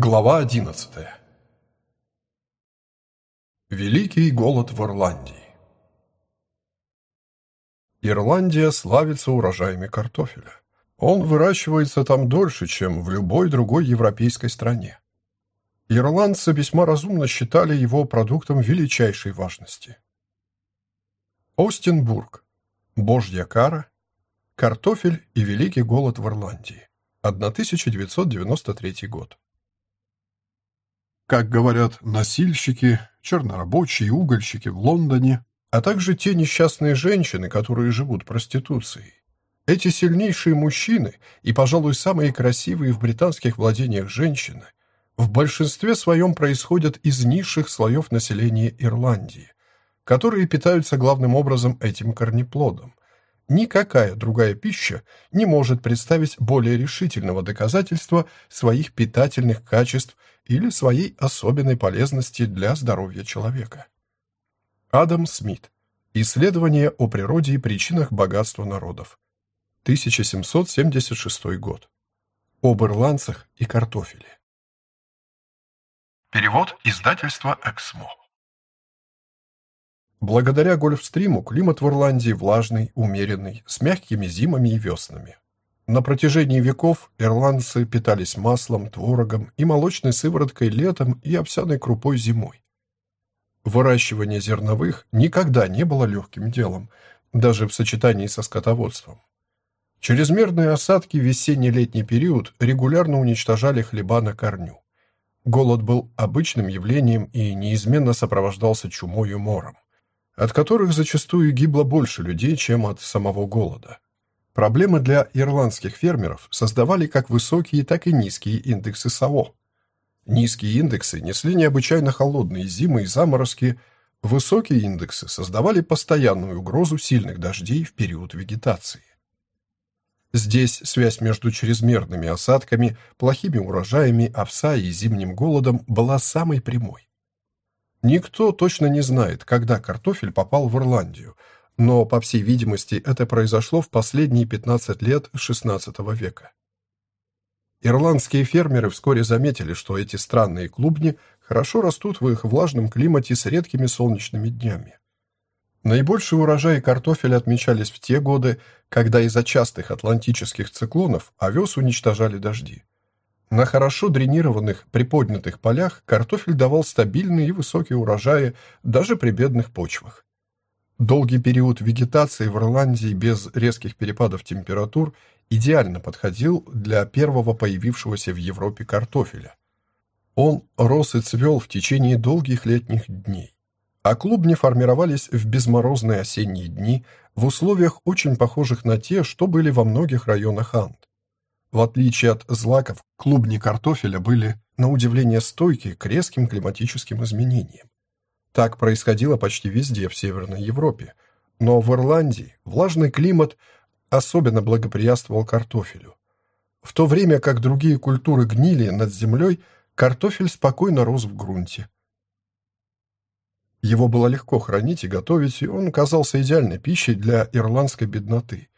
Глава 11. Великий голод в Ирландии. Ирландия славится урожаями картофеля. Он выращивается там дольше, чем в любой другой европейской стране. Ирландцы весьма разумно считали его продуктом величайшей важности. Остинбург. Божья кара. Картофель и великий голод в Ирландии. 1993 год. Как говорят носильщики, чернорабочие, угольщики в Лондоне, а также те несчастные женщины, которые живут проституцией. Эти сильнейшие мужчины и, пожалуй, самые красивые в британских владениях женщины в большинстве своем происходят из низших слоев населения Ирландии, которые питаются главным образом этим корнеплодом. Никакая другая пища не может представить более решительного доказательства своих питательных качеств или своей особенной полезности для здоровья человека. Адам Смит. Исследование о природе и причинах богатства народов. 1776 год. Об ирландцах и картофеле. Перевод издательства «Эксмо». Благодаря Гольфстриму климат в Ирландии влажный, умеренный, с мягкими зимами и веснами. На протяжении веков ирландцы питались маслом, творогом и молочной сывороткой летом и овсяной крупой зимой. Выращивание зерновых никогда не было легким делом, даже в сочетании со скотоводством. Чрезмерные осадки в весенне-летний период регулярно уничтожали хлеба на корню. Голод был обычным явлением и неизменно сопровождался чумой и мором, от которых зачастую гибло больше людей, чем от самого голода. Проблемы для ирландских фермеров создавали как высокие, так и низкие индексы САО. Низкие индексы несли необычайно холодные зимы и заморозки, высокие индексы создавали постоянную угрозу сильных дождей в период вегетации. Здесь связь между чрезмерными осадками, плохими урожаями овса и зимним голодом была самой прямой. Никто точно не знает, когда картофель попал в Ирландию – но, по всей видимости, это произошло в последние 15 лет XVI века. Ирландские фермеры вскоре заметили, что эти странные клубни хорошо растут в их влажном климате с редкими солнечными днями. Наибольшие урожаи картофеля отмечались в те годы, когда из-за частых атлантических циклонов овес уничтожали дожди. На хорошо дренированных, приподнятых полях картофель давал стабильные и высокие урожаи даже при бедных почвах. Долгий период вегетации в Ирландии без резких перепадов температур идеально подходил для первого появившегося в Европе картофеля. Он рос и цвел в течение долгих летних дней, а клубни формировались в безморозные осенние дни в условиях, очень похожих на те, что были во многих районах Анд. В отличие от злаков, клубни картофеля были, на удивление, стойки к резким климатическим изменениям. Так происходило почти везде в Северной Европе, но в Ирландии влажный климат особенно благоприятствовал картофелю. В то время как другие культуры гнили над землей, картофель спокойно рос в грунте. Его было легко хранить и готовить, и он казался идеальной пищей для ирландской бедноты.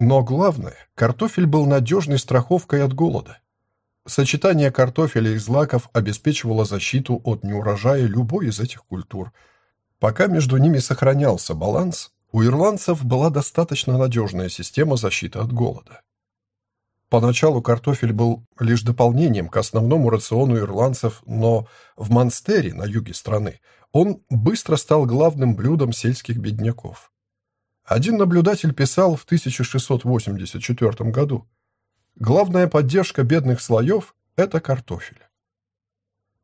Но главное, картофель был надежной страховкой от голода. Сочетание картофеля и злаков обеспечивало защиту от неурожая любой из этих культур. Пока между ними сохранялся баланс, у ирландцев была достаточно надежная система защиты от голода. Поначалу картофель был лишь дополнением к основному рациону ирландцев, но в Монстере, на юге страны, он быстро стал главным блюдом сельских бедняков. Один наблюдатель писал в 1684 году – Главная поддержка бедных слоев – это картофель.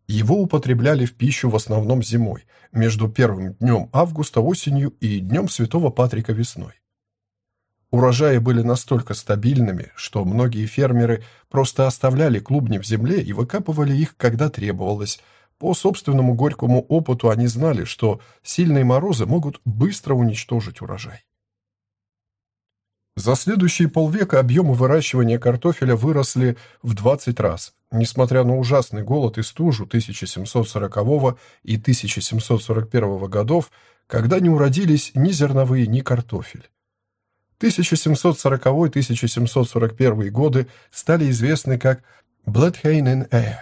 Его употребляли в пищу в основном зимой, между первым днем августа осенью и днем Святого Патрика весной. Урожаи были настолько стабильными, что многие фермеры просто оставляли клубни в земле и выкапывали их, когда требовалось. По собственному горькому опыту они знали, что сильные морозы могут быстро уничтожить урожай. За следующие полвека объемы выращивания картофеля выросли в 20 раз, несмотря на ужасный голод и стужу 1740 и 1741 годов, когда не уродились ни зерновые, ни картофель. 1740-1741 годы стали известны как Air,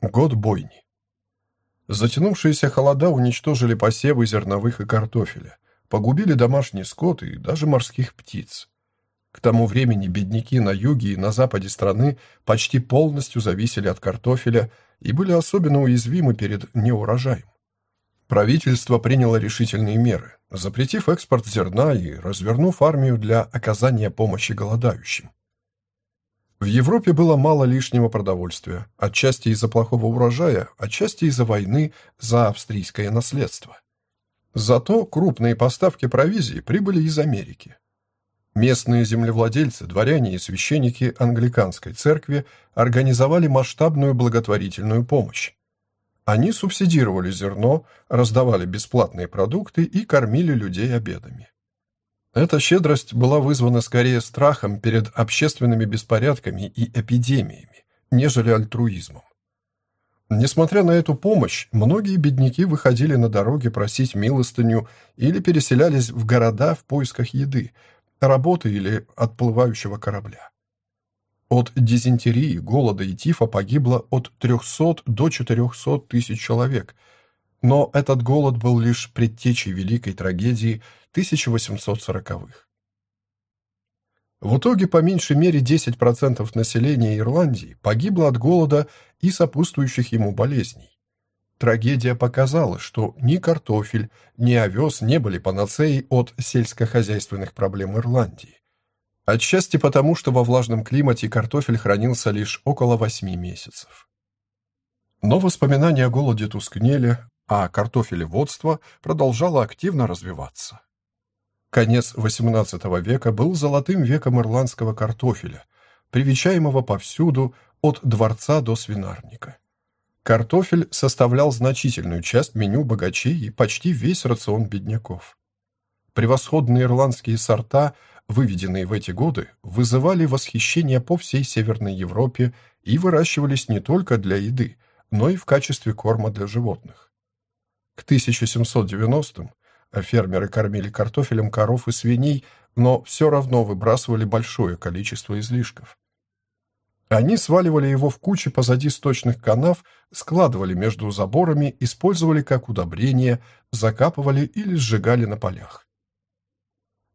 Год бойни. Затянувшиеся холода уничтожили посевы зерновых и картофеля, погубили домашний скот и даже морских птиц. К тому времени бедняки на юге и на западе страны почти полностью зависели от картофеля и были особенно уязвимы перед неурожаем. Правительство приняло решительные меры, запретив экспорт зерна и развернув армию для оказания помощи голодающим. В Европе было мало лишнего продовольствия, отчасти из-за плохого урожая, отчасти из-за войны за австрийское наследство. Зато крупные поставки провизии прибыли из Америки. Местные землевладельцы, дворяне и священники англиканской церкви организовали масштабную благотворительную помощь. Они субсидировали зерно, раздавали бесплатные продукты и кормили людей обедами. Эта щедрость была вызвана скорее страхом перед общественными беспорядками и эпидемиями, нежели альтруизмом. Несмотря на эту помощь, многие бедняки выходили на дороги просить милостыню или переселялись в города в поисках еды, работы или отплывающего корабля. От дизентерии, голода и тифа погибло от 300 до 400 тысяч человек, но этот голод был лишь предтечей великой трагедии 1840-х. В итоге по меньшей мере 10% населения Ирландии погибло от голода и сопутствующих ему болезней. Трагедия показала, что ни картофель, ни овес не были панацеей от сельскохозяйственных проблем Ирландии. Отчасти потому, что во влажном климате картофель хранился лишь около восьми месяцев. Но воспоминания о голоде тускнели, а картофелеводство продолжало активно развиваться. Конец XVIII века был золотым веком ирландского картофеля, привечаемого повсюду от дворца до свинарника. Картофель составлял значительную часть меню богачей и почти весь рацион бедняков. Превосходные ирландские сорта – выведенные в эти годы, вызывали восхищение по всей Северной Европе и выращивались не только для еды, но и в качестве корма для животных. К 1790-м фермеры кормили картофелем коров и свиней, но все равно выбрасывали большое количество излишков. Они сваливали его в кучи позади сточных канав, складывали между заборами, использовали как удобрение, закапывали или сжигали на полях.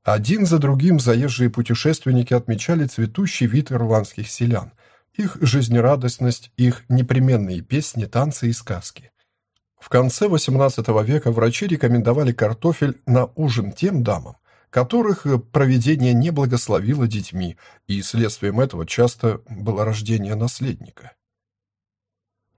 Один за другим заезжие путешественники отмечали цветущий вид ирландских селян, их жизнерадостность, их непременные песни, танцы и сказки. В конце XVIII века врачи рекомендовали картофель на ужин тем дамам, которых проведение не благословило детьми, и следствием этого часто было рождение наследника.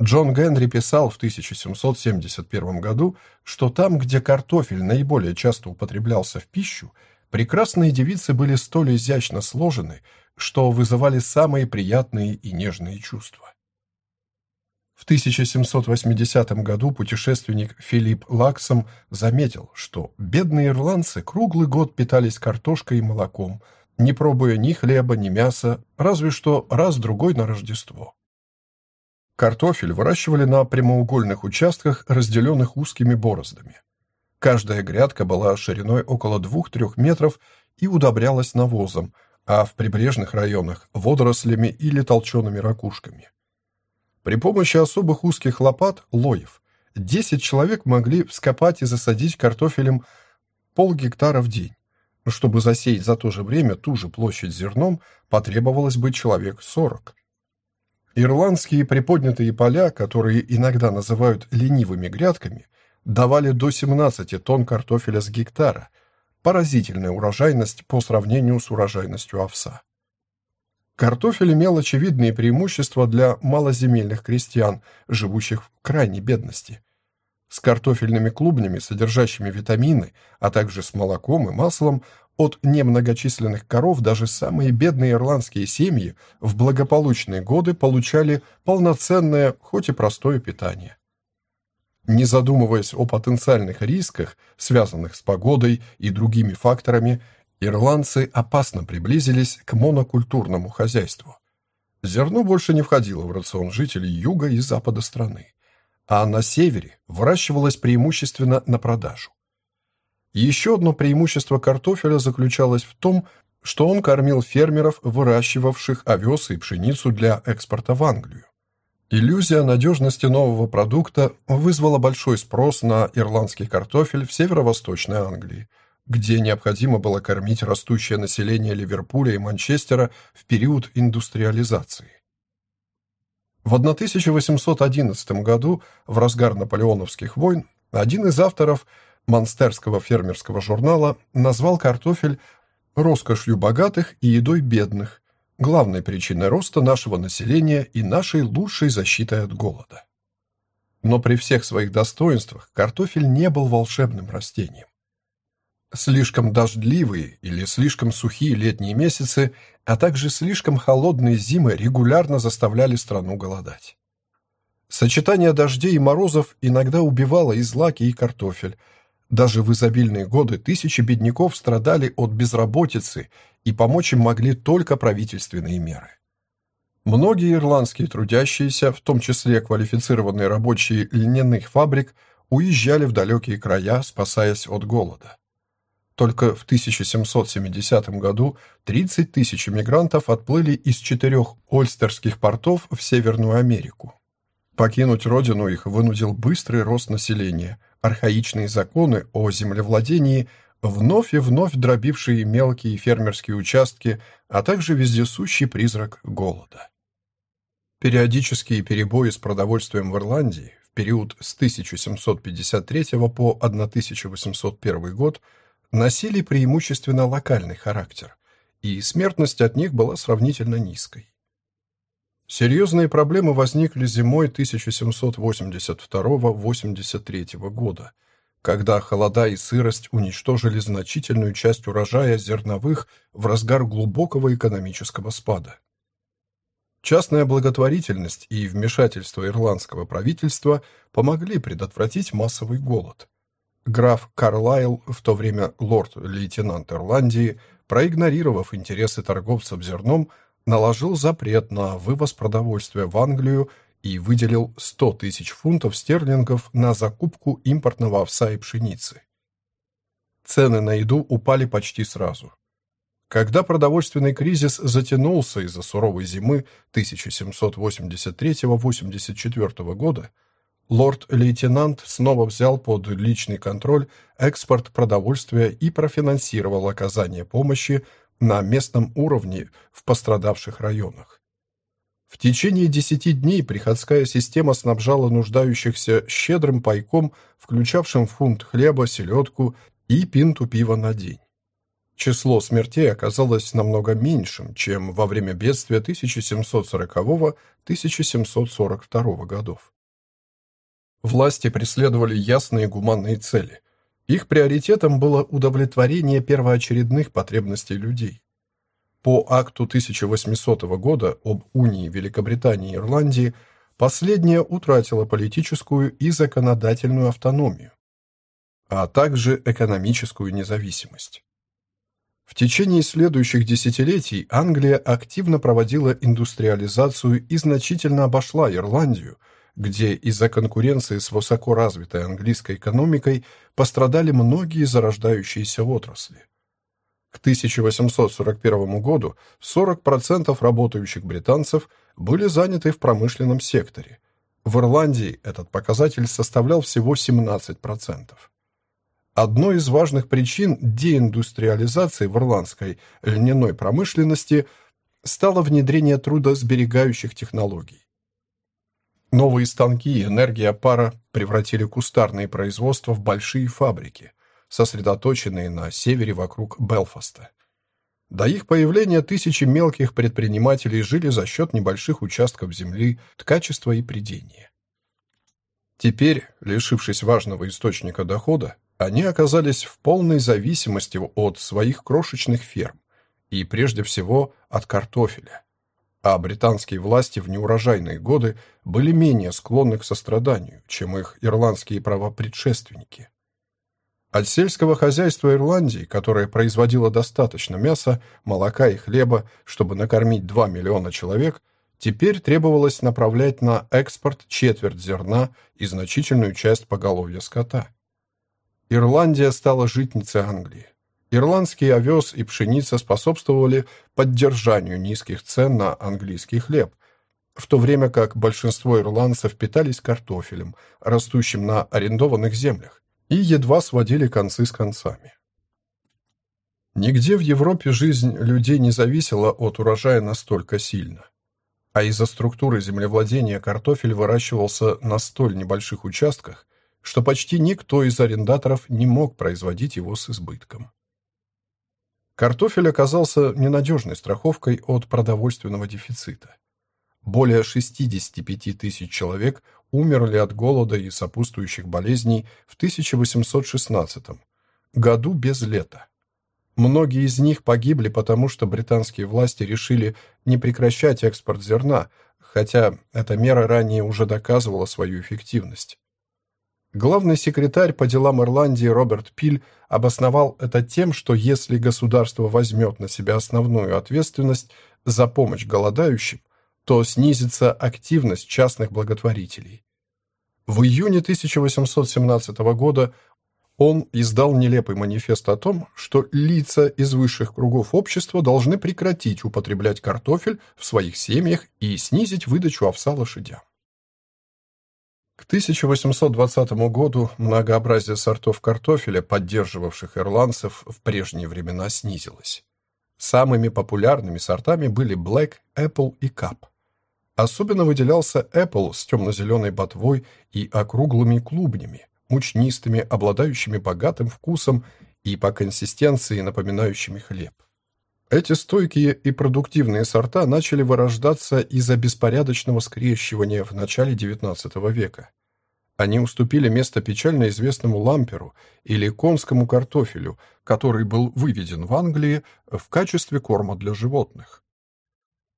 Джон Генри писал в 1771 году, что там, где картофель наиболее часто употреблялся в пищу, Прекрасные девицы были столь изящно сложены, что вызывали самые приятные и нежные чувства. В 1780 году путешественник Филипп Лаксом заметил, что бедные ирландцы круглый год питались картошкой и молоком, не пробуя ни хлеба, ни мяса, разве что раз-другой на Рождество. Картофель выращивали на прямоугольных участках, разделенных узкими бороздами. Каждая грядка была шириной около 2-3 метров и удобрялась навозом, а в прибрежных районах – водорослями или толчеными ракушками. При помощи особых узких лопат – лоев – 10 человек могли вскопать и засадить картофелем полгектара в день. Чтобы засеять за то же время ту же площадь зерном, потребовалось бы человек 40. Ирландские приподнятые поля, которые иногда называют ленивыми грядками – давали до 17 тонн картофеля с гектара, поразительная урожайность по сравнению с урожайностью овса. Картофель имел очевидные преимущества для малоземельных крестьян, живущих в крайней бедности. С картофельными клубнями, содержащими витамины, а также с молоком и маслом, от немногочисленных коров даже самые бедные ирландские семьи в благополучные годы получали полноценное, хоть и простое питание. Не задумываясь о потенциальных рисках, связанных с погодой и другими факторами, ирландцы опасно приблизились к монокультурному хозяйству. Зерно больше не входило в рацион жителей юга и запада страны, а на севере выращивалось преимущественно на продажу. Еще одно преимущество картофеля заключалось в том, что он кормил фермеров, выращивавших овес и пшеницу для экспорта в Англию. Иллюзия надежности нового продукта вызвала большой спрос на ирландский картофель в северо-восточной Англии, где необходимо было кормить растущее население Ливерпуля и Манчестера в период индустриализации. В 1811 году, в разгар наполеоновских войн, один из авторов Монстерского фермерского журнала назвал картофель роскошью богатых и едой бедных, главной причиной роста нашего населения и нашей лучшей защитой от голода. Но при всех своих достоинствах картофель не был волшебным растением. Слишком дождливые или слишком сухие летние месяцы, а также слишком холодные зимы регулярно заставляли страну голодать. Сочетание дождей и морозов иногда убивало и злаки, и картофель, даже в изобильные годы тысячи бедняков страдали от безработицы, и помочь им могли только правительственные меры. Многие ирландские трудящиеся, в том числе квалифицированные рабочие льняных фабрик, уезжали в далекие края, спасаясь от голода. Только в 1770 году 30 тысяч мигрантов отплыли из четырех ольстерских портов в Северную Америку. Покинуть родину их вынудил быстрый рост населения – архаичные законы о землевладении, вновь и вновь дробившие мелкие фермерские участки, а также вездесущий призрак голода. Периодические перебои с продовольствием в Ирландии в период с 1753 по 1801 год носили преимущественно локальный характер, и смертность от них была сравнительно низкой. Серьезные проблемы возникли зимой 1782-83 года, когда холода и сырость уничтожили значительную часть урожая зерновых в разгар глубокого экономического спада. Частная благотворительность и вмешательство ирландского правительства помогли предотвратить массовый голод. Граф Карлайл, в то время лорд-лейтенант Ирландии, проигнорировав интересы торговцев зерном, наложил запрет на вывоз продовольствия в Англию и выделил 100 тысяч фунтов стерлингов на закупку импортного овса и пшеницы. Цены на еду упали почти сразу. Когда продовольственный кризис затянулся из-за суровой зимы 1783-84 года, лорд-лейтенант снова взял под личный контроль экспорт продовольствия и профинансировал оказание помощи на местном уровне в пострадавших районах. В течение десяти дней приходская система снабжала нуждающихся щедрым пайком, включавшим фунт хлеба, селедку и пинту пива на день. Число смертей оказалось намного меньшим, чем во время бедствия 1740-1742 годов. Власти преследовали ясные гуманные цели – их приоритетом было удовлетворение первоочередных потребностей людей. По акту 1800 года об унии Великобритании и Ирландии последняя утратила политическую и законодательную автономию, а также экономическую независимость. В течение следующих десятилетий Англия активно проводила индустриализацию и значительно обошла Ирландию – где из-за конкуренции с высоко развитой английской экономикой пострадали многие зарождающиеся отрасли. К 1841 году 40% работающих британцев были заняты в промышленном секторе. В Ирландии этот показатель составлял всего 17%. Одной из важных причин деиндустриализации в ирландской льняной промышленности стало внедрение трудосберегающих технологий. Новые станки и энергия пара превратили кустарные производства в большие фабрики, сосредоточенные на севере вокруг Белфаста. До их появления тысячи мелких предпринимателей жили за счет небольших участков земли, ткачества и придения. Теперь, лишившись важного источника дохода, они оказались в полной зависимости от своих крошечных ферм и, прежде всего, от картофеля а британские власти в неурожайные годы были менее склонны к состраданию, чем их ирландские правопредшественники. От сельского хозяйства Ирландии, которое производило достаточно мяса, молока и хлеба, чтобы накормить 2 миллиона человек, теперь требовалось направлять на экспорт четверть зерна и значительную часть поголовья скота. Ирландия стала житницей Англии. Ирландский овес и пшеница способствовали поддержанию низких цен на английский хлеб, в то время как большинство ирландцев питались картофелем, растущим на арендованных землях, и едва сводили концы с концами. Нигде в Европе жизнь людей не зависела от урожая настолько сильно. А из-за структуры землевладения картофель выращивался на столь небольших участках, что почти никто из арендаторов не мог производить его с избытком. Картофель оказался ненадежной страховкой от продовольственного дефицита. Более 65 тысяч человек умерли от голода и сопутствующих болезней в 1816 году без лета. Многие из них погибли, потому что британские власти решили не прекращать экспорт зерна, хотя эта мера ранее уже доказывала свою эффективность. Главный секретарь по делам Ирландии Роберт Пиль обосновал это тем, что если государство возьмет на себя основную ответственность за помощь голодающим, то снизится активность частных благотворителей. В июне 1817 года он издал нелепый манифест о том, что лица из высших кругов общества должны прекратить употреблять картофель в своих семьях и снизить выдачу овса лошадям. К 1820 году многообразие сортов картофеля, поддерживавших ирландцев, в прежние времена снизилось. Самыми популярными сортами были Black, Apple и Cup. Особенно выделялся Apple с темно-зеленой ботвой и округлыми клубнями, мучнистыми, обладающими богатым вкусом и по консистенции напоминающими хлеб. Эти стойкие и продуктивные сорта начали вырождаться из-за беспорядочного скрещивания в начале XIX века. Они уступили место печально известному ламперу или конскому картофелю, который был выведен в Англии в качестве корма для животных.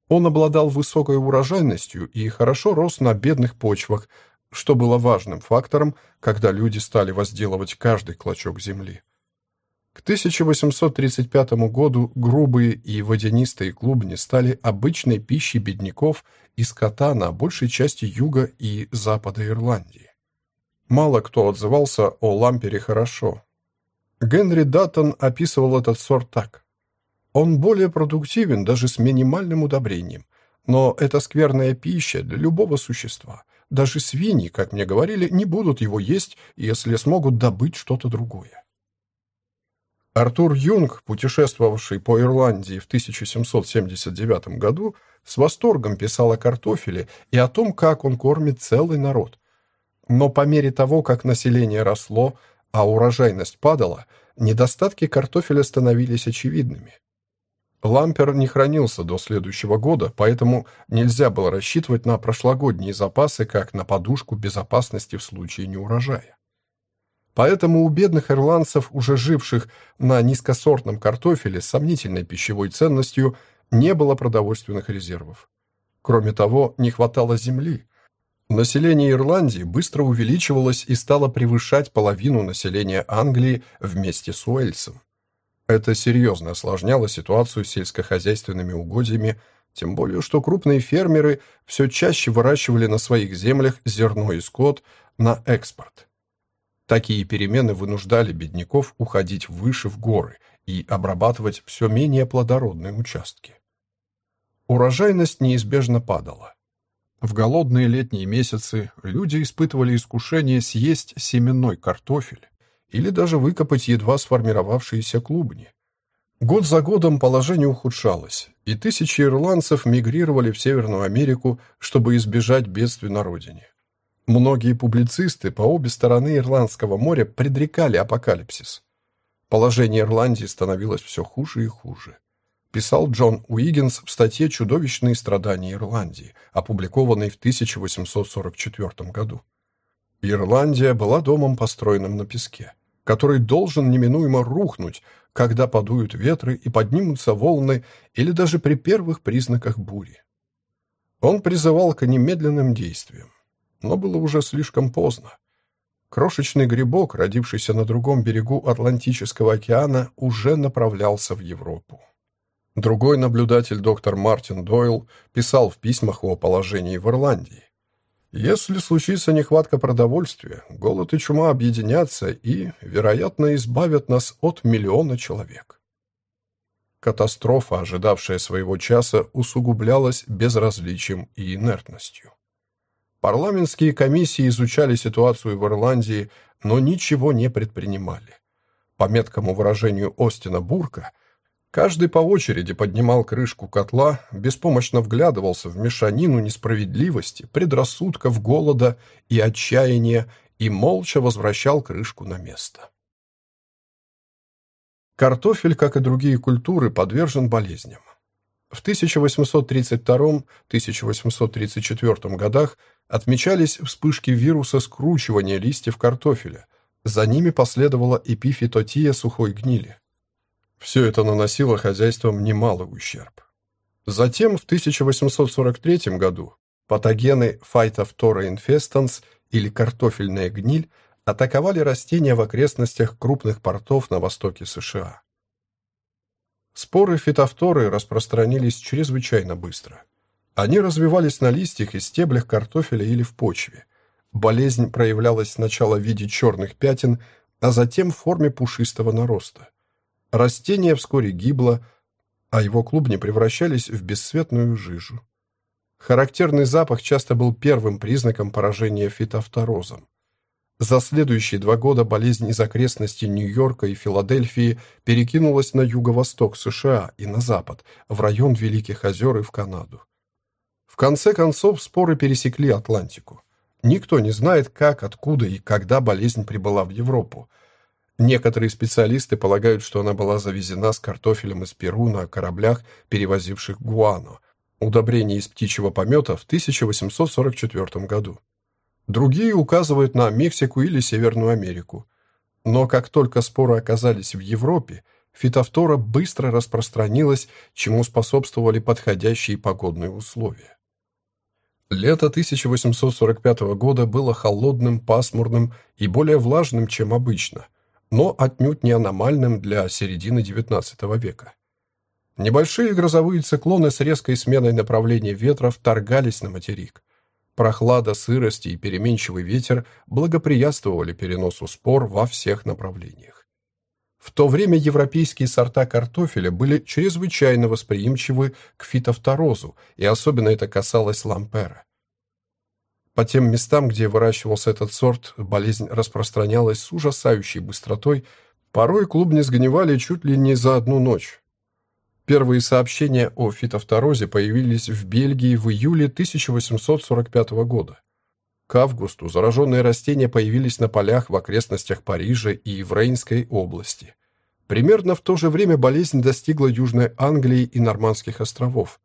Он обладал высокой урожайностью и хорошо рос на бедных почвах, что было важным фактором, когда люди стали возделывать каждый клочок земли. К 1835 году грубые и водянистые клубни стали обычной пищей бедняков и скота на большей части юга и запада Ирландии. Мало кто отзывался о лампере хорошо. Генри Даттон описывал этот сорт так. Он более продуктивен даже с минимальным удобрением, но это скверная пища для любого существа. Даже свиньи, как мне говорили, не будут его есть, если смогут добыть что-то другое. Артур Юнг, путешествовавший по Ирландии в 1779 году, с восторгом писал о картофеле и о том, как он кормит целый народ. Но по мере того, как население росло, а урожайность падала, недостатки картофеля становились очевидными. Лампер не хранился до следующего года, поэтому нельзя было рассчитывать на прошлогодние запасы как на подушку безопасности в случае неурожая. Поэтому у бедных ирландцев, уже живших на низкосортном картофеле с сомнительной пищевой ценностью, не было продовольственных резервов. Кроме того, не хватало земли. Население Ирландии быстро увеличивалось и стало превышать половину населения Англии вместе с Уэльсом. Это серьезно осложняло ситуацию с сельскохозяйственными угодьями, тем более что крупные фермеры все чаще выращивали на своих землях зерно и скот на экспорт. Такие перемены вынуждали бедняков уходить выше в горы и обрабатывать все менее плодородные участки. Урожайность неизбежно падала. В голодные летние месяцы люди испытывали искушение съесть семенной картофель или даже выкопать едва сформировавшиеся клубни. Год за годом положение ухудшалось, и тысячи ирландцев мигрировали в Северную Америку, чтобы избежать бедствий на родине. Многие публицисты по обе стороны Ирландского моря предрекали апокалипсис. Положение Ирландии становилось все хуже и хуже. Писал Джон Уиггинс в статье «Чудовищные страдания Ирландии», опубликованной в 1844 году. Ирландия была домом, построенным на песке, который должен неминуемо рухнуть, когда подуют ветры и поднимутся волны или даже при первых признаках бури. Он призывал к немедленным действиям но было уже слишком поздно. Крошечный грибок, родившийся на другом берегу Атлантического океана, уже направлялся в Европу. Другой наблюдатель, доктор Мартин Дойл, писал в письмах о положении в Ирландии. Если случится нехватка продовольствия, голод и чума объединятся и, вероятно, избавят нас от миллиона человек. Катастрофа, ожидавшая своего часа, усугублялась безразличием и инертностью. Парламентские комиссии изучали ситуацию в Ирландии, но ничего не предпринимали. По меткому выражению Остина Бурка, каждый по очереди поднимал крышку котла, беспомощно вглядывался в мешанину несправедливости, предрассудков, голода и отчаяния и молча возвращал крышку на место. Картофель, как и другие культуры, подвержен болезням. В 1832-1834 годах отмечались вспышки вируса скручивания листьев картофеля. За ними последовала эпифитотия сухой гнили. Все это наносило хозяйствам немалый ущерб. Затем в 1843 году патогены Phytophthora infestans или картофельная гниль атаковали растения в окрестностях крупных портов на востоке США. Споры фитофторы распространились чрезвычайно быстро. Они развивались на листьях и стеблях картофеля или в почве. Болезнь проявлялась сначала в виде черных пятен, а затем в форме пушистого нароста. Растение вскоре гибло, а его клубни превращались в бесцветную жижу. Характерный запах часто был первым признаком поражения фитофторозом. За следующие два года болезнь из окрестностей Нью-Йорка и Филадельфии перекинулась на юго-восток США и на запад, в район Великих озер и в Канаду. В конце концов, споры пересекли Атлантику. Никто не знает, как, откуда и когда болезнь прибыла в Европу. Некоторые специалисты полагают, что она была завезена с картофелем из Перу на кораблях, перевозивших гуано, удобрение из птичьего помета в 1844 году. Другие указывают на Мексику или Северную Америку. Но как только споры оказались в Европе, фитофтора быстро распространилась, чему способствовали подходящие погодные условия. Лето 1845 года было холодным, пасмурным и более влажным, чем обычно, но отнюдь не аномальным для середины XIX века. Небольшие грозовые циклоны с резкой сменой направления ветра вторгались на материк. Прохлада, сырость и переменчивый ветер благоприятствовали переносу спор во всех направлениях. В то время европейские сорта картофеля были чрезвычайно восприимчивы к фитофторозу, и особенно это касалось лампера. По тем местам, где выращивался этот сорт, болезнь распространялась с ужасающей быстротой, порой клубни сгнивали чуть ли не за одну ночь. Первые сообщения о фитофторозе появились в Бельгии в июле 1845 года. К августу зараженные растения появились на полях в окрестностях Парижа и в Рейнской области. Примерно в то же время болезнь достигла Южной Англии и Нормандских островов.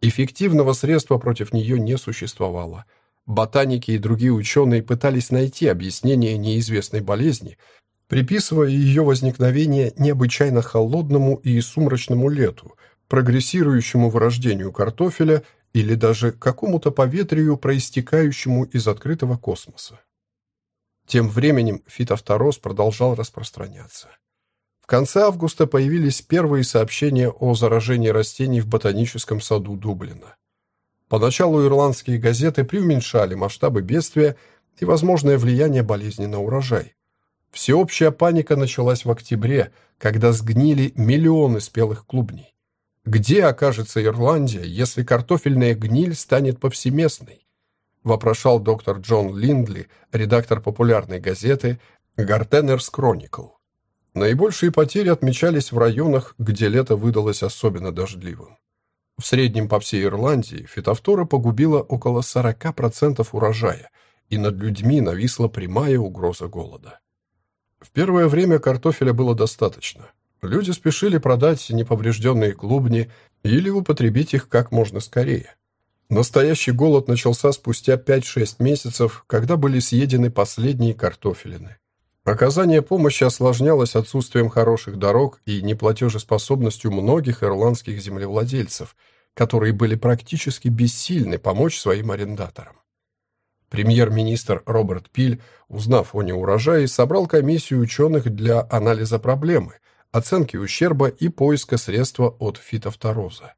Эффективного средства против нее не существовало. Ботаники и другие ученые пытались найти объяснение неизвестной болезни, приписывая ее возникновение необычайно холодному и сумрачному лету, прогрессирующему вырождению картофеля или даже какому-то поветрию, проистекающему из открытого космоса. Тем временем фитофтороз продолжал распространяться. В конце августа появились первые сообщения о заражении растений в ботаническом саду Дублина. Поначалу ирландские газеты преуменьшали масштабы бедствия и возможное влияние болезни на урожай. Всеобщая паника началась в октябре, когда сгнили миллионы спелых клубней. Где окажется Ирландия, если картофельная гниль станет повсеместной? вопрошал доктор Джон Линдли, редактор популярной газеты Гартенерс Chronicle. Наибольшие потери отмечались в районах, где лето выдалось особенно дождливым. В среднем по всей Ирландии фитофтора погубила около 40% урожая, и над людьми нависла прямая угроза голода. В первое время картофеля было достаточно. Люди спешили продать неповрежденные клубни или употребить их как можно скорее. Настоящий голод начался спустя 5-6 месяцев, когда были съедены последние картофелины. Оказание помощи осложнялось отсутствием хороших дорог и неплатежеспособностью многих ирландских землевладельцев, которые были практически бессильны помочь своим арендаторам. Премьер-министр Роберт Пиль, узнав о неурожае, собрал комиссию ученых для анализа проблемы, оценки ущерба и поиска средства от фитофтороза.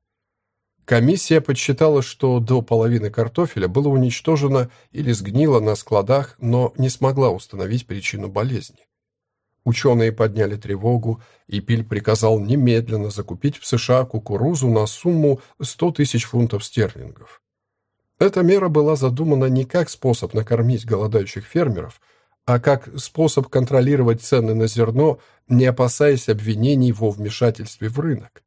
Комиссия подсчитала, что до половины картофеля было уничтожено или сгнило на складах, но не смогла установить причину болезни. Ученые подняли тревогу, и Пиль приказал немедленно закупить в США кукурузу на сумму 100 тысяч фунтов стерлингов. Эта мера была задумана не как способ накормить голодающих фермеров, а как способ контролировать цены на зерно, не опасаясь обвинений во вмешательстве в рынок.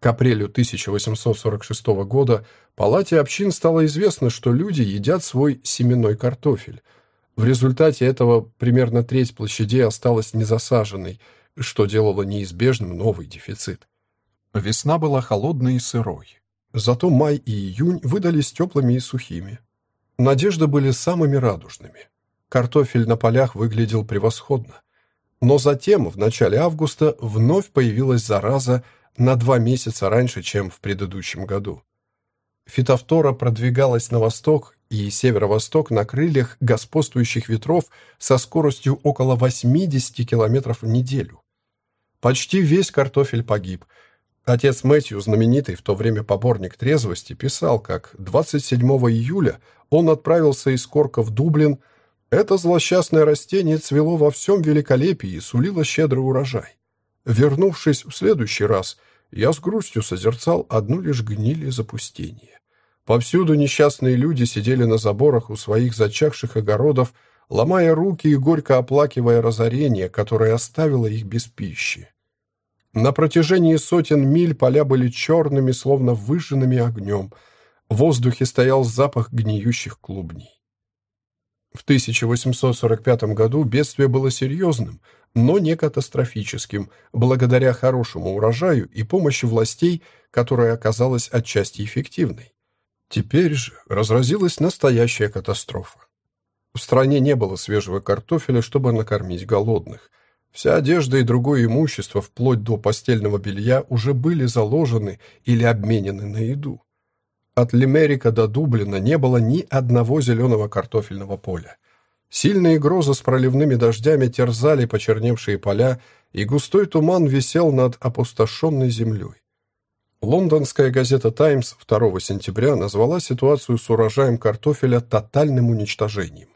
К апрелю 1846 года Палате общин стало известно, что люди едят свой семенной картофель. В результате этого примерно треть площадей осталась незасаженной, что делало неизбежным новый дефицит. Весна была холодной и сырой. Зато май и июнь выдались теплыми и сухими. Надежды были самыми радужными. Картофель на полях выглядел превосходно. Но затем, в начале августа, вновь появилась зараза на два месяца раньше, чем в предыдущем году. Фитофтора продвигалась на восток и северо-восток на крыльях господствующих ветров со скоростью около 80 км в неделю. Почти весь картофель погиб. Отец Мэтью, знаменитый в то время поборник трезвости, писал, как 27 июля он отправился из Корка в Дублин. Это злосчастное растение цвело во всем великолепии и сулило щедрый урожай. Вернувшись в следующий раз, я с грустью созерцал одну лишь гниль и запустение. Повсюду несчастные люди сидели на заборах у своих зачахших огородов, ломая руки и горько оплакивая разорение, которое оставило их без пищи. На протяжении сотен миль поля были черными, словно выжженными огнем. В воздухе стоял запах гниющих клубней. В 1845 году бедствие было серьезным, но не катастрофическим, благодаря хорошему урожаю и помощи властей, которая оказалась отчасти эффективной. Теперь же разразилась настоящая катастрофа. В стране не было свежего картофеля, чтобы накормить голодных. Вся одежда и другое имущество, вплоть до постельного белья, уже были заложены или обменены на еду. От Лимерика до Дублина не было ни одного зеленого картофельного поля. Сильные грозы с проливными дождями терзали почерневшие поля, и густой туман висел над опустошенной землей. Лондонская газета «Таймс» 2 сентября назвала ситуацию с урожаем картофеля тотальным уничтожением.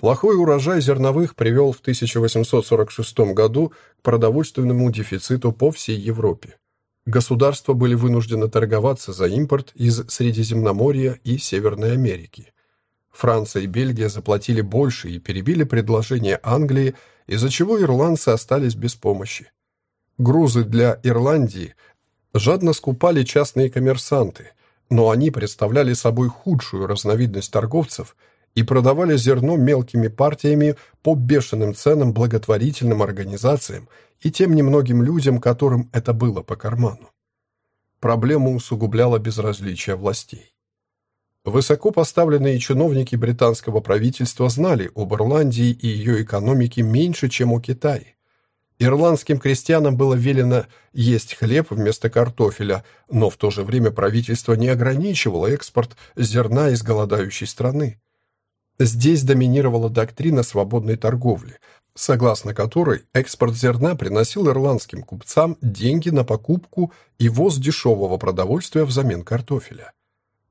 Плохой урожай зерновых привел в 1846 году к продовольственному дефициту по всей Европе. Государства были вынуждены торговаться за импорт из Средиземноморья и Северной Америки. Франция и Бельгия заплатили больше и перебили предложение Англии, из-за чего ирландцы остались без помощи. Грузы для Ирландии – жадно скупали частные коммерсанты, но они представляли собой худшую разновидность торговцев и продавали зерно мелкими партиями по бешеным ценам благотворительным организациям и тем немногим людям, которым это было по карману. Проблему усугубляло безразличие властей. Высоко поставленные чиновники британского правительства знали об Ирландии и ее экономике меньше, чем о Китае. Ирландским крестьянам было велено есть хлеб вместо картофеля, но в то же время правительство не ограничивало экспорт зерна из голодающей страны. Здесь доминировала доктрина свободной торговли, согласно которой экспорт зерна приносил ирландским купцам деньги на покупку и ввоз дешевого продовольствия взамен картофеля.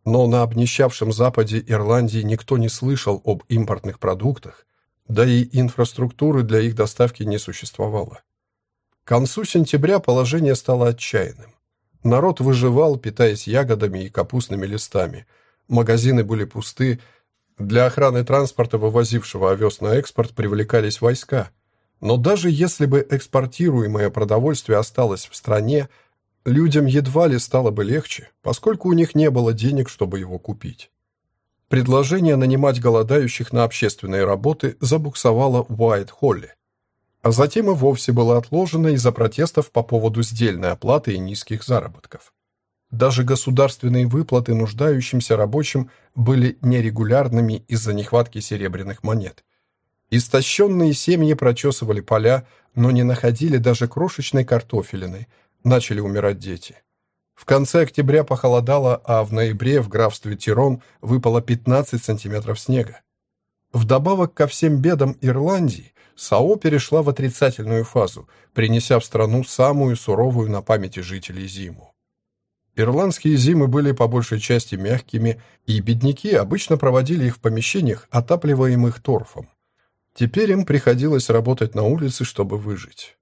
Но на обнищавшем западе Ирландии никто не слышал об импортных продуктах, да и инфраструктуры для их доставки не существовало. К концу сентября положение стало отчаянным. Народ выживал, питаясь ягодами и капустными листами. Магазины были пусты. Для охраны транспорта, вывозившего овес на экспорт, привлекались войска. Но даже если бы экспортируемое продовольствие осталось в стране, людям едва ли стало бы легче, поскольку у них не было денег, чтобы его купить. Предложение нанимать голодающих на общественные работы забуксовало в Уайт-Холле. А затем и вовсе было отложено из-за протестов по поводу сдельной оплаты и низких заработков. Даже государственные выплаты нуждающимся рабочим были нерегулярными из-за нехватки серебряных монет. Истощенные семьи прочесывали поля, но не находили даже крошечной картофелины, начали умирать дети. В конце октября похолодало, а в ноябре в графстве Тирон выпало 15 сантиметров снега. Вдобавок ко всем бедам Ирландии, САО перешла в отрицательную фазу, принеся в страну самую суровую на памяти жителей зиму. Ирландские зимы были по большей части мягкими, и бедняки обычно проводили их в помещениях, отапливаемых торфом. Теперь им приходилось работать на улице, чтобы выжить.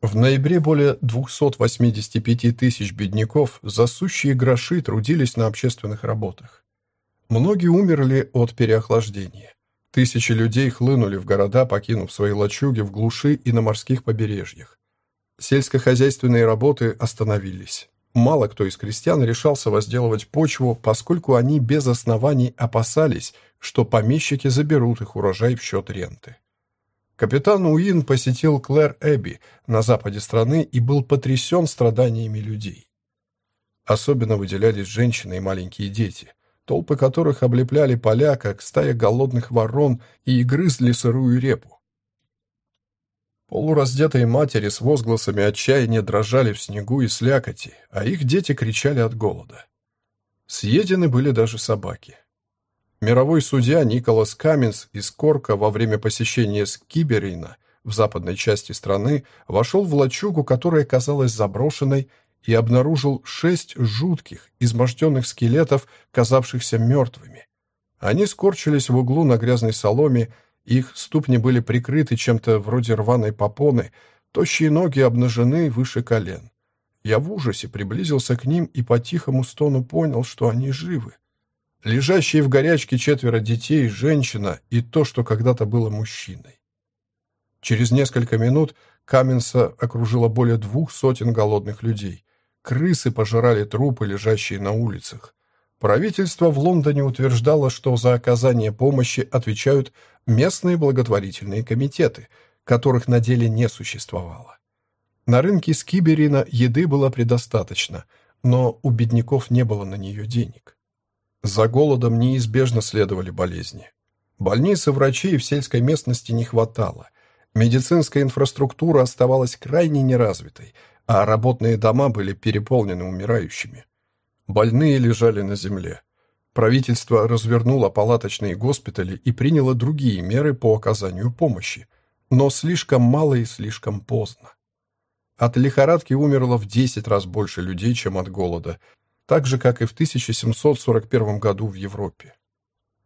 В ноябре более 285 тысяч бедняков за сущие гроши трудились на общественных работах. Многие умерли от переохлаждения. Тысячи людей хлынули в города, покинув свои лачуги в глуши и на морских побережьях. Сельскохозяйственные работы остановились. Мало кто из крестьян решался возделывать почву, поскольку они без оснований опасались, что помещики заберут их урожай в счет ренты. Капитан Уин посетил Клэр Эбби на западе страны и был потрясен страданиями людей. Особенно выделялись женщины и маленькие дети, толпы которых облепляли поля, как стая голодных ворон, и грызли сырую репу. Полураздетые матери с возгласами отчаяния дрожали в снегу и слякоти, а их дети кричали от голода. Съедены были даже собаки. Мировой судья Николас Каменс из Корка во время посещения Скиберина в западной части страны вошел в лачугу, которая казалась заброшенной, и обнаружил шесть жутких, изможденных скелетов, казавшихся мертвыми. Они скорчились в углу на грязной соломе, их ступни были прикрыты чем-то вроде рваной попоны, тощие ноги обнажены выше колен. Я в ужасе приблизился к ним и по тихому стону понял, что они живы. Лежащие в горячке четверо детей, женщина и то, что когда-то было мужчиной. Через несколько минут Каменса окружило более двух сотен голодных людей. Крысы пожирали трупы, лежащие на улицах. Правительство в Лондоне утверждало, что за оказание помощи отвечают местные благотворительные комитеты, которых на деле не существовало. На рынке Скиберина еды было предостаточно, но у бедняков не было на нее денег. За голодом неизбежно следовали болезни. Больниц и врачей в сельской местности не хватало. Медицинская инфраструктура оставалась крайне неразвитой, а работные дома были переполнены умирающими. Больные лежали на земле. Правительство развернуло палаточные госпитали и приняло другие меры по оказанию помощи, но слишком мало и слишком поздно. От лихорадки умерло в 10 раз больше людей, чем от голода, так же, как и в 1741 году в Европе.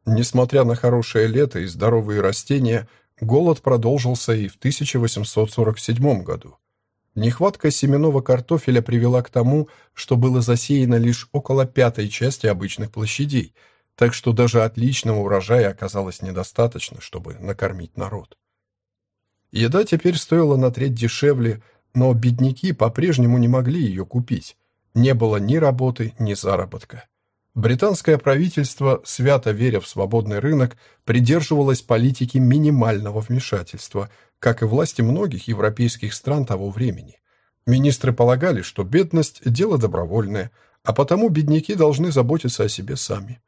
Несмотря на хорошее лето и здоровые растения, голод продолжился и в 1847 году. Нехватка семенного картофеля привела к тому, что было засеяно лишь около пятой части обычных площадей, так что даже отличного урожая оказалось недостаточно, чтобы накормить народ. Еда теперь стоила на треть дешевле, но бедняки по-прежнему не могли ее купить. Не было ни работы, ни заработка. Британское правительство, свято веря в свободный рынок, придерживалось политики минимального вмешательства, как и власти многих европейских стран того времени. Министры полагали, что бедность – дело добровольное, а потому бедняки должны заботиться о себе сами.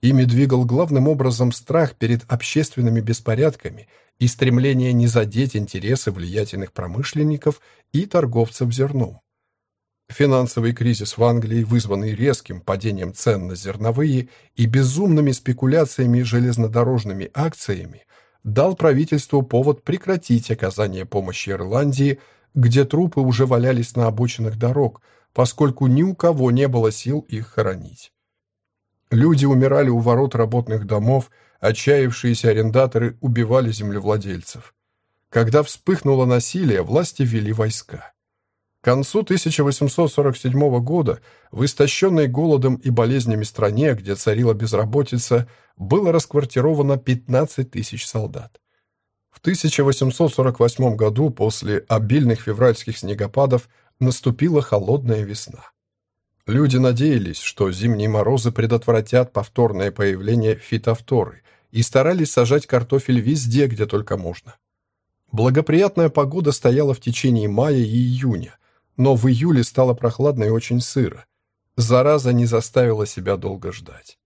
Ими двигал главным образом страх перед общественными беспорядками и стремление не задеть интересы влиятельных промышленников и торговцев зерном. Финансовый кризис в Англии, вызванный резким падением цен на зерновые и безумными спекуляциями железнодорожными акциями, дал правительству повод прекратить оказание помощи Ирландии, где трупы уже валялись на обочинах дорог, поскольку ни у кого не было сил их хоронить. Люди умирали у ворот работных домов, отчаявшиеся арендаторы убивали землевладельцев. Когда вспыхнуло насилие, власти ввели войска. К концу 1847 года в истощенной голодом и болезнями стране, где царила безработица, было расквартировано 15 тысяч солдат. В 1848 году после обильных февральских снегопадов наступила холодная весна. Люди надеялись, что зимние морозы предотвратят повторное появление фитофторы и старались сажать картофель везде, где только можно. Благоприятная погода стояла в течение мая и июня, но в июле стало прохладно и очень сыро. Зараза не заставила себя долго ждать.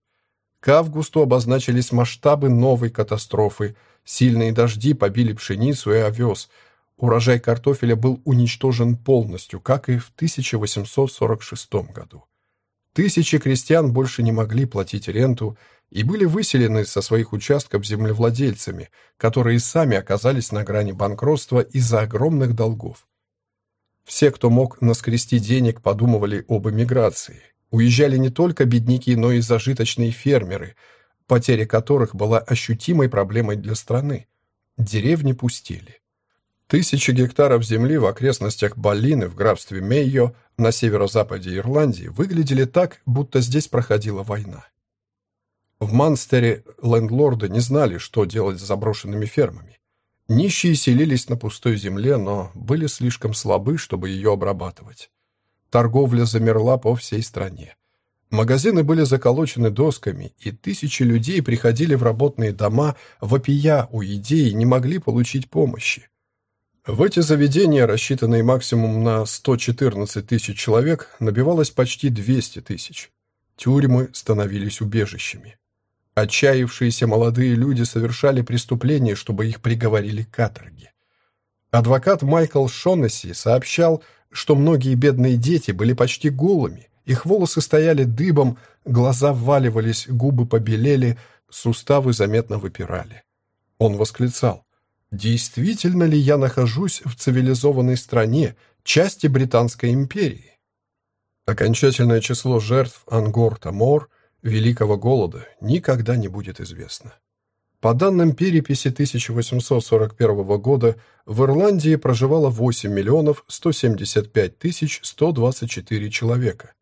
К августу обозначились масштабы новой катастрофы. Сильные дожди побили пшеницу и овес. Урожай картофеля был уничтожен полностью, как и в 1846 году. Тысячи крестьян больше не могли платить ренту и были выселены со своих участков землевладельцами, которые сами оказались на грани банкротства из-за огромных долгов. Все, кто мог наскрести денег, подумывали об эмиграции. Уезжали не только бедняки, но и зажиточные фермеры, потеря которых была ощутимой проблемой для страны. Деревни пустели. Тысячи гектаров земли в окрестностях Баллины в графстве Мейо на северо-западе Ирландии выглядели так, будто здесь проходила война. В Манстере лендлорды не знали, что делать с заброшенными фермами. Нищие селились на пустой земле, но были слишком слабы, чтобы ее обрабатывать. Торговля замерла по всей стране. Магазины были заколочены досками, и тысячи людей приходили в работные дома, вопия у идеи не могли получить помощи. В эти заведения, рассчитанные максимум на 114 тысяч человек, набивалось почти 200 тысяч. Тюрьмы становились убежищами. Отчаявшиеся молодые люди совершали преступления, чтобы их приговорили к каторге. Адвокат Майкл Шонесси сообщал, что многие бедные дети были почти голыми, их волосы стояли дыбом, глаза вваливались, губы побелели, суставы заметно выпирали. Он восклицал Действительно ли я нахожусь в цивилизованной стране, части Британской империи? Окончательное число жертв Ангор-Тамор, Великого Голода, никогда не будет известно. По данным переписи 1841 года, в Ирландии проживало 8 миллионов 175 тысяч 124 человека.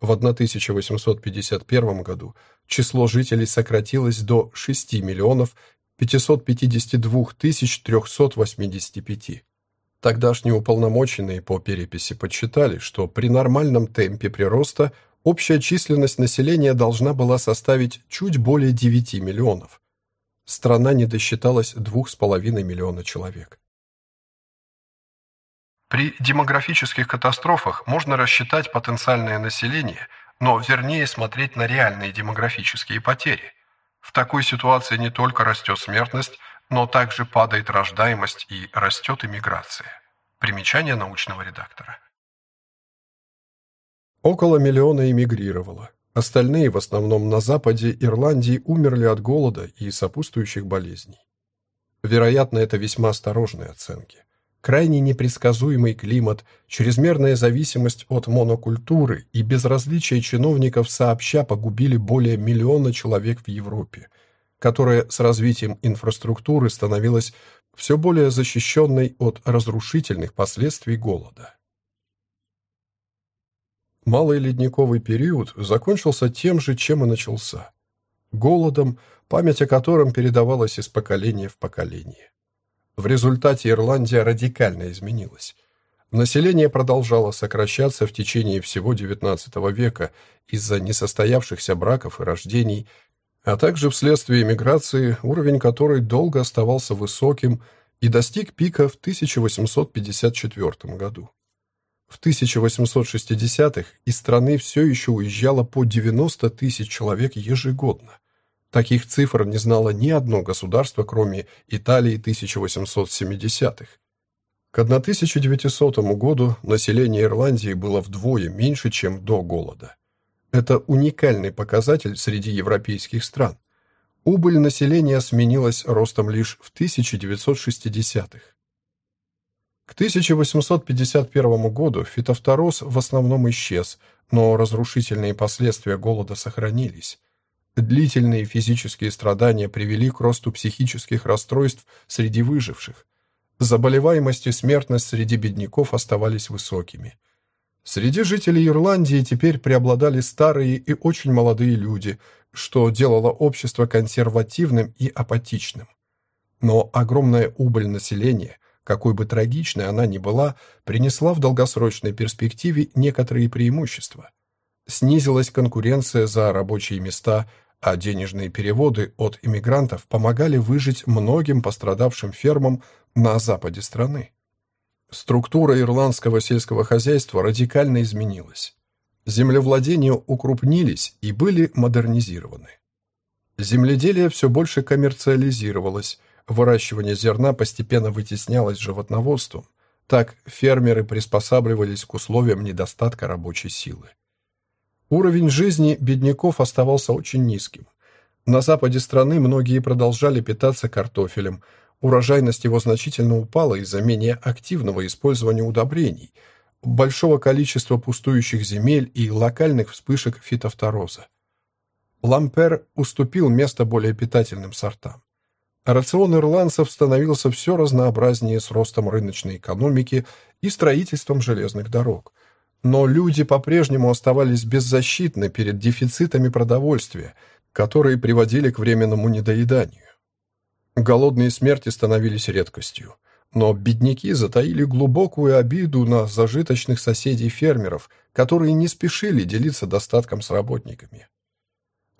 В 1851 году число жителей сократилось до 6 миллионов 552 385. Тогдашние уполномоченные по переписи подсчитали, что при нормальном темпе прироста общая численность населения должна была составить чуть более 9 миллионов. Страна не досчиталась 2,5 миллиона человек. При демографических катастрофах можно рассчитать потенциальное население, но вернее смотреть на реальные демографические потери – в такой ситуации не только растет смертность, но также падает рождаемость и растет иммиграция. Примечание научного редактора. Около миллиона эмигрировало. Остальные, в основном на западе Ирландии, умерли от голода и сопутствующих болезней. Вероятно, это весьма осторожные оценки. Крайне непредсказуемый климат, чрезмерная зависимость от монокультуры и безразличие чиновников сообща погубили более миллиона человек в Европе, которая с развитием инфраструктуры становилась все более защищенной от разрушительных последствий голода. Малый ледниковый период закончился тем же, чем и начался – голодом, память о котором передавалась из поколения в поколение. В результате Ирландия радикально изменилась. Население продолжало сокращаться в течение всего XIX века из-за несостоявшихся браков и рождений, а также вследствие эмиграции, уровень которой долго оставался высоким и достиг пика в 1854 году. В 1860-х из страны все еще уезжало по 90 тысяч человек ежегодно. Таких цифр не знало ни одно государство, кроме Италии 1870-х. К 1900 году население Ирландии было вдвое меньше, чем до голода. Это уникальный показатель среди европейских стран. Убыль населения сменилась ростом лишь в 1960-х. К 1851 году фитофтороз в основном исчез, но разрушительные последствия голода сохранились. Длительные физические страдания привели к росту психических расстройств среди выживших. Заболеваемость и смертность среди бедняков оставались высокими. Среди жителей Ирландии теперь преобладали старые и очень молодые люди, что делало общество консервативным и апатичным. Но огромная убыль населения, какой бы трагичной она ни была, принесла в долгосрочной перспективе некоторые преимущества. Снизилась конкуренция за рабочие места, а денежные переводы от иммигрантов помогали выжить многим пострадавшим фермам на западе страны. Структура ирландского сельского хозяйства радикально изменилась. Землевладения укрупнились и были модернизированы. Земледелие все больше коммерциализировалось, выращивание зерна постепенно вытеснялось животноводством. Так фермеры приспосабливались к условиям недостатка рабочей силы. Уровень жизни бедняков оставался очень низким. На западе страны многие продолжали питаться картофелем. Урожайность его значительно упала из-за менее активного использования удобрений, большого количества пустующих земель и локальных вспышек фитофтороза. Лампер уступил место более питательным сортам. Рацион ирландцев становился все разнообразнее с ростом рыночной экономики и строительством железных дорог. Но люди по-прежнему оставались беззащитны перед дефицитами продовольствия, которые приводили к временному недоеданию. Голодные смерти становились редкостью. Но бедняки затаили глубокую обиду на зажиточных соседей-фермеров, которые не спешили делиться достатком с работниками.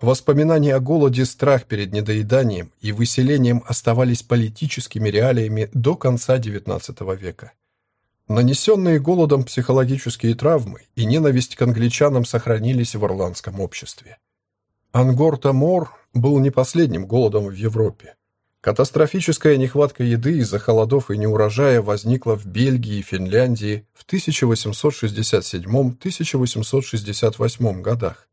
Воспоминания о голоде, страх перед недоеданием и выселением оставались политическими реалиями до конца XIX века. Нанесенные голодом психологические травмы и ненависть к англичанам сохранились в ирландском обществе. Ангорта-Мор был не последним голодом в Европе. Катастрофическая нехватка еды из-за холодов и неурожая возникла в Бельгии и Финляндии в 1867-1868 годах.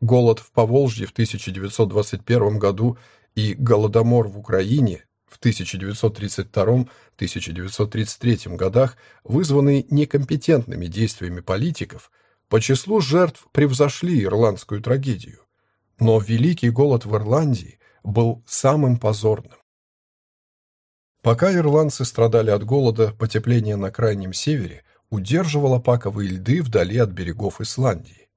Голод в Поволжье в 1921 году и голодомор в Украине в 1932-1933 годах, вызванные некомпетентными действиями политиков, по числу жертв превзошли ирландскую трагедию. Но Великий голод в Ирландии был самым позорным. Пока ирландцы страдали от голода, потепление на крайнем севере удерживало паковые льды вдали от берегов Исландии.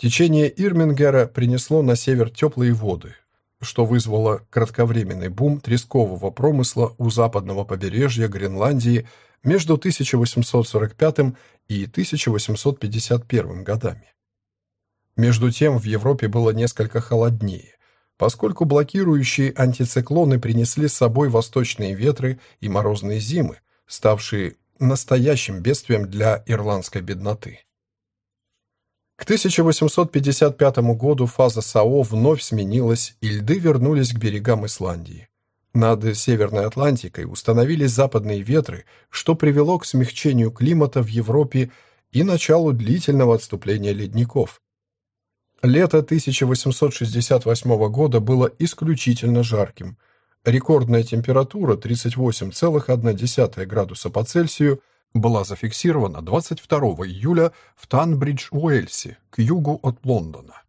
Течение Ирмингера принесло на север теплые воды, что вызвало кратковременный бум трескового промысла у западного побережья Гренландии между 1845 и 1851 годами. Между тем в Европе было несколько холоднее, поскольку блокирующие антициклоны принесли с собой восточные ветры и морозные зимы, ставшие настоящим бедствием для ирландской бедноты. К 1855 году фаза САО вновь сменилась, и льды вернулись к берегам Исландии. Над Северной Атлантикой установились западные ветры, что привело к смягчению климата в Европе и началу длительного отступления ледников. Лето 1868 года было исключительно жарким. Рекордная температура 38,1 градуса по Цельсию была зафиксирована 22 июля в Танбридж-Уэльсе, к югу от Лондона.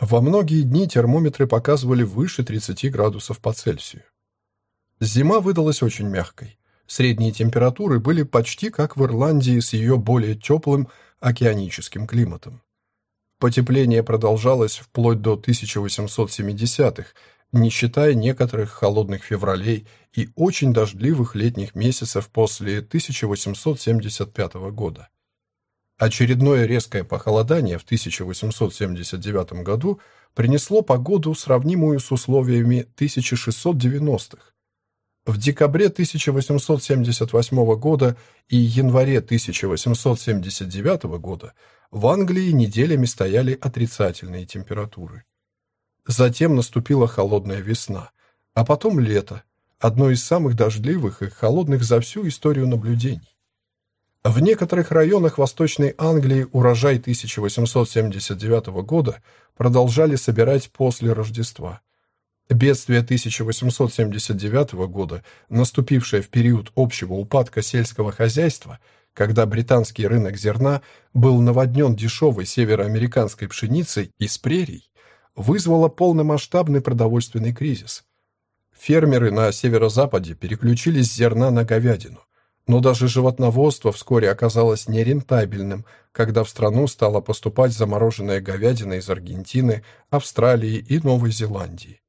Во многие дни термометры показывали выше 30 градусов по Цельсию. Зима выдалась очень мягкой. Средние температуры были почти как в Ирландии с ее более теплым океаническим климатом. Потепление продолжалось вплоть до 1870-х, не считая некоторых холодных февралей и очень дождливых летних месяцев после 1875 года. Очередное резкое похолодание в 1879 году принесло погоду, сравнимую с условиями 1690-х. В декабре 1878 года и январе 1879 года в Англии неделями стояли отрицательные температуры. Затем наступила холодная весна, а потом лето, одно из самых дождливых и холодных за всю историю наблюдений. В некоторых районах Восточной Англии урожай 1879 года продолжали собирать после Рождества. Бедствие 1879 года, наступившее в период общего упадка сельского хозяйства – когда британский рынок зерна был наводнен дешевой североамериканской пшеницей из прерий, вызвало полномасштабный продовольственный кризис. Фермеры на северо-западе переключились с зерна на говядину, но даже животноводство вскоре оказалось нерентабельным, когда в страну стала поступать замороженная говядина из Аргентины, Австралии и Новой Зеландии.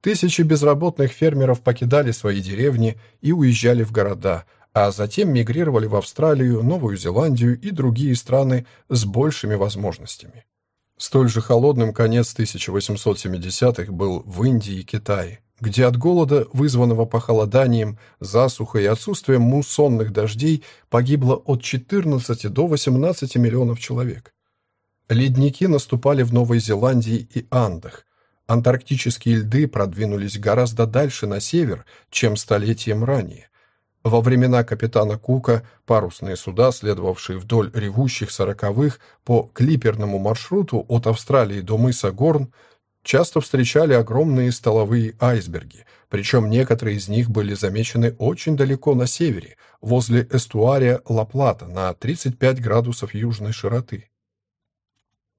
Тысячи безработных фермеров покидали свои деревни и уезжали в города – а затем мигрировали в Австралию, Новую Зеландию и другие страны с большими возможностями. Столь же холодным конец 1870-х был в Индии и Китае, где от голода, вызванного похолоданием, засухой и отсутствием муссонных дождей, погибло от 14 до 18 миллионов человек. Ледники наступали в Новой Зеландии и Андах. Антарктические льды продвинулись гораздо дальше на север, чем столетием ранее. Во времена капитана Кука парусные суда, следовавшие вдоль ревущих сороковых по клиперному маршруту от Австралии до мыса Горн, часто встречали огромные столовые айсберги, причем некоторые из них были замечены очень далеко на севере, возле эстуария Ла-Плата на 35 градусов южной широты.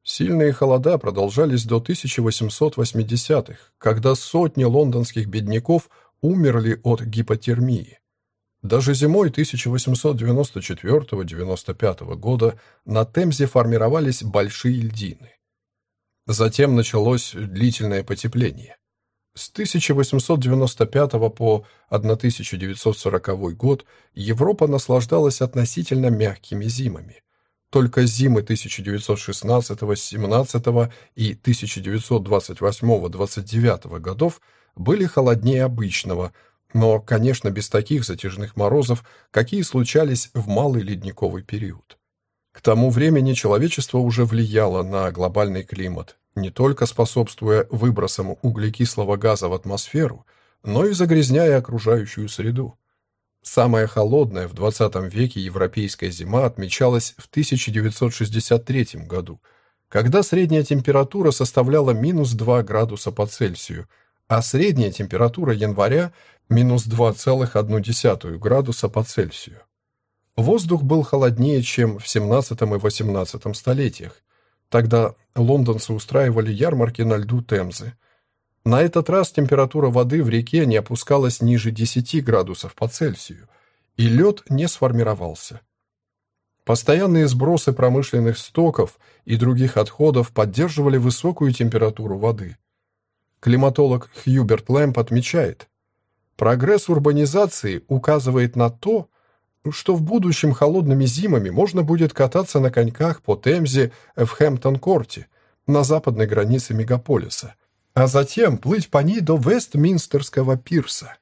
Сильные холода продолжались до 1880-х, когда сотни лондонских бедняков умерли от гипотермии. Даже зимой 1894-95 года на Темзе формировались большие льдины. Затем началось длительное потепление. С 1895 по 1940 год Европа наслаждалась относительно мягкими зимами. Только зимы 1916-17 и 1928-29 годов были холоднее обычного, но, конечно, без таких затяжных морозов, какие случались в малый ледниковый период. К тому времени человечество уже влияло на глобальный климат, не только способствуя выбросам углекислого газа в атмосферу, но и загрязняя окружающую среду. Самая холодная в 20 веке европейская зима отмечалась в 1963 году, когда средняя температура составляла минус 2 градуса по Цельсию, а средняя температура января – минус 2,1 градуса по Цельсию. Воздух был холоднее, чем в 17 и 18 столетиях, Тогда лондонцы устраивали ярмарки на льду Темзы. На этот раз температура воды в реке не опускалась ниже 10 градусов по Цельсию, и лед не сформировался. Постоянные сбросы промышленных стоков и других отходов поддерживали высокую температуру воды. Климатолог Хьюберт Лэмп отмечает, прогресс урбанизации указывает на то, что в будущем холодными зимами можно будет кататься на коньках по Темзе в Хэмптон-Корте, на западной границе мегаполиса, а затем плыть по ней до Вестминстерского пирса.